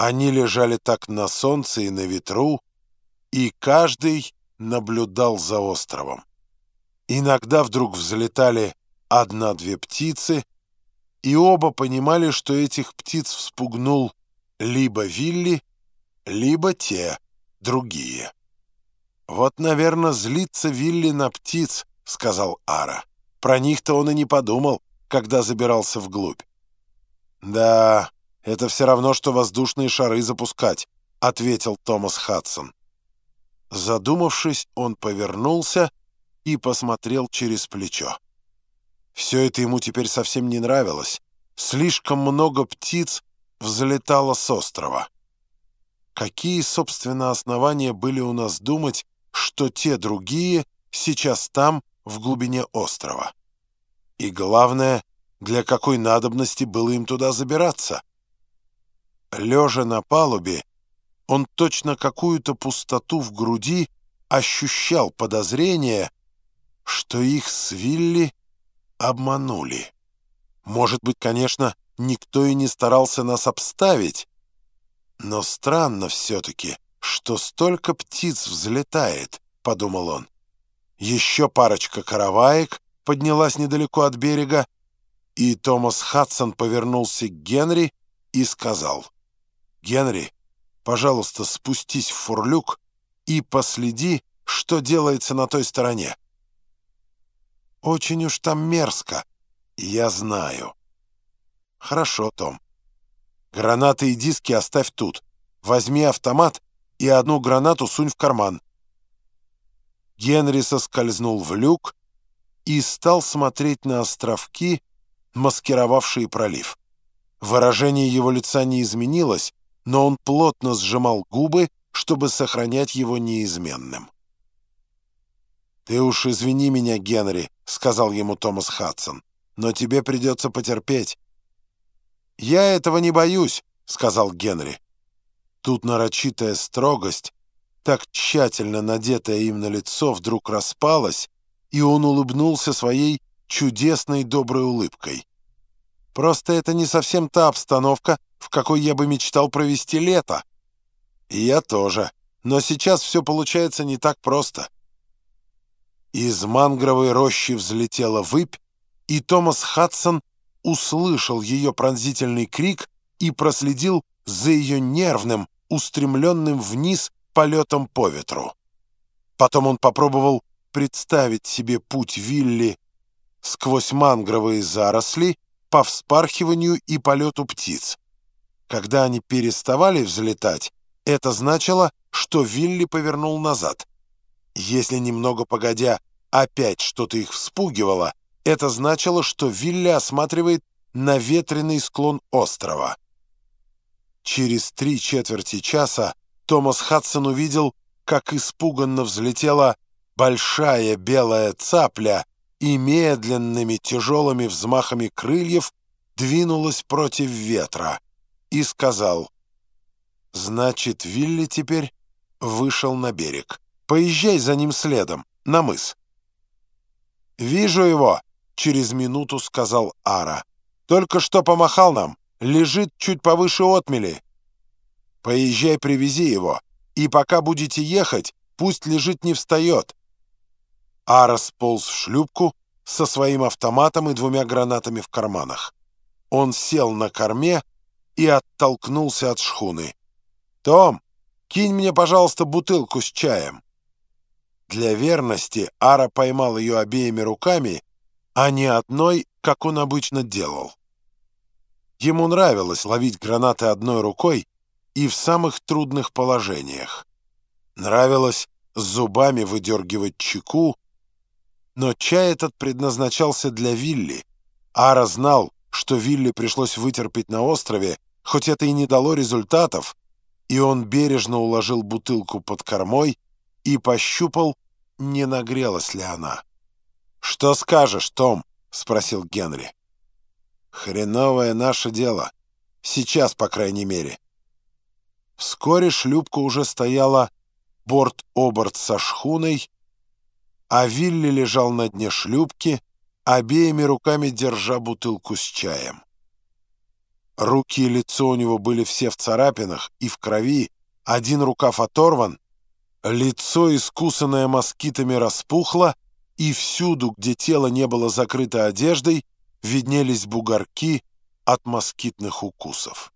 Они лежали так на солнце и на ветру, и каждый наблюдал за островом. Иногда вдруг взлетали одна-две птицы, и оба понимали, что этих птиц вспугнул либо Вилли, либо те, другие. «Вот, наверное, злится Вилли на птиц», — сказал Ара. «Про них-то он и не подумал, когда забирался вглубь». «Да, это все равно, что воздушные шары запускать», — ответил Томас Хадсон. Задумавшись, он повернулся и посмотрел через плечо. Все это ему теперь совсем не нравилось. Слишком много птиц взлетало с острова. Какие, собственно, основания были у нас думать, что те другие сейчас там, в глубине острова? И главное, для какой надобности было им туда забираться? Лежа на палубе, он точно какую-то пустоту в груди ощущал подозрение, что их с Вилли обманули. Может быть, конечно, никто и не старался нас обставить, но странно все-таки, что столько птиц взлетает, — подумал он. Еще парочка караваек поднялась недалеко от берега, и Томас Хадсон повернулся к Генри и сказал, «Генри, пожалуйста, спустись в фурлюк и последи, что делается на той стороне. Очень уж там мерзко, я знаю. Хорошо, Том. Гранаты и диски оставь тут. Возьми автомат и одну гранату сунь в карман. Генри соскользнул в люк и стал смотреть на островки, маскировавшие пролив. Выражение его лица не изменилось, но он плотно сжимал губы, чтобы сохранять его неизменным. «Ты уж извини меня, Генри», — сказал ему Томас Хадсон, «но тебе придется потерпеть». «Я этого не боюсь», — сказал Генри. Тут нарочитая строгость, так тщательно надетая им на лицо, вдруг распалась, и он улыбнулся своей чудесной доброй улыбкой. «Просто это не совсем та обстановка, в какой я бы мечтал провести лето. И я тоже. Но сейчас все получается не так просто. Из мангровой рощи взлетела выпь, и Томас Хадсон услышал ее пронзительный крик и проследил за ее нервным, устремленным вниз полетом по ветру. Потом он попробовал представить себе путь Вилли сквозь мангровые заросли по вспархиванию и полету птиц. Когда они переставали взлетать, это значило, что Вилли повернул назад. Если немного погодя опять что-то их вспугивало, это значило, что Вилли осматривает наветренный склон острова. Через три четверти часа Томас Хадсон увидел, как испуганно взлетела большая белая цапля и медленными тяжелыми взмахами крыльев двинулась против ветра и сказал, «Значит, Вилли теперь вышел на берег. Поезжай за ним следом, на мыс». «Вижу его», — через минуту сказал Ара. «Только что помахал нам, лежит чуть повыше отмели». «Поезжай, привези его, и пока будете ехать, пусть лежит не встает». Ара сполз в шлюпку со своим автоматом и двумя гранатами в карманах. Он сел на корме, и оттолкнулся от шхуны. «Том, кинь мне, пожалуйста, бутылку с чаем». Для верности Ара поймал ее обеими руками, а не одной, как он обычно делал. Ему нравилось ловить гранаты одной рукой и в самых трудных положениях. Нравилось зубами выдергивать чеку, но чай этот предназначался для Вилли. Ара знал, что Вилли пришлось вытерпеть на острове, хоть это и не дало результатов, и он бережно уложил бутылку под кормой и пощупал, не нагрелась ли она. «Что скажешь, Том?» — спросил Генри. «Хреновое наше дело. Сейчас, по крайней мере». Вскоре шлюпка уже стояла борт-оборт со шхуной, а Вилли лежал на дне шлюпки, обеими руками держа бутылку с чаем. Руки и лицо у него были все в царапинах и в крови, один рукав оторван, лицо, искусанное москитами, распухло, и всюду, где тело не было закрыто одеждой, виднелись бугорки от москитных укусов.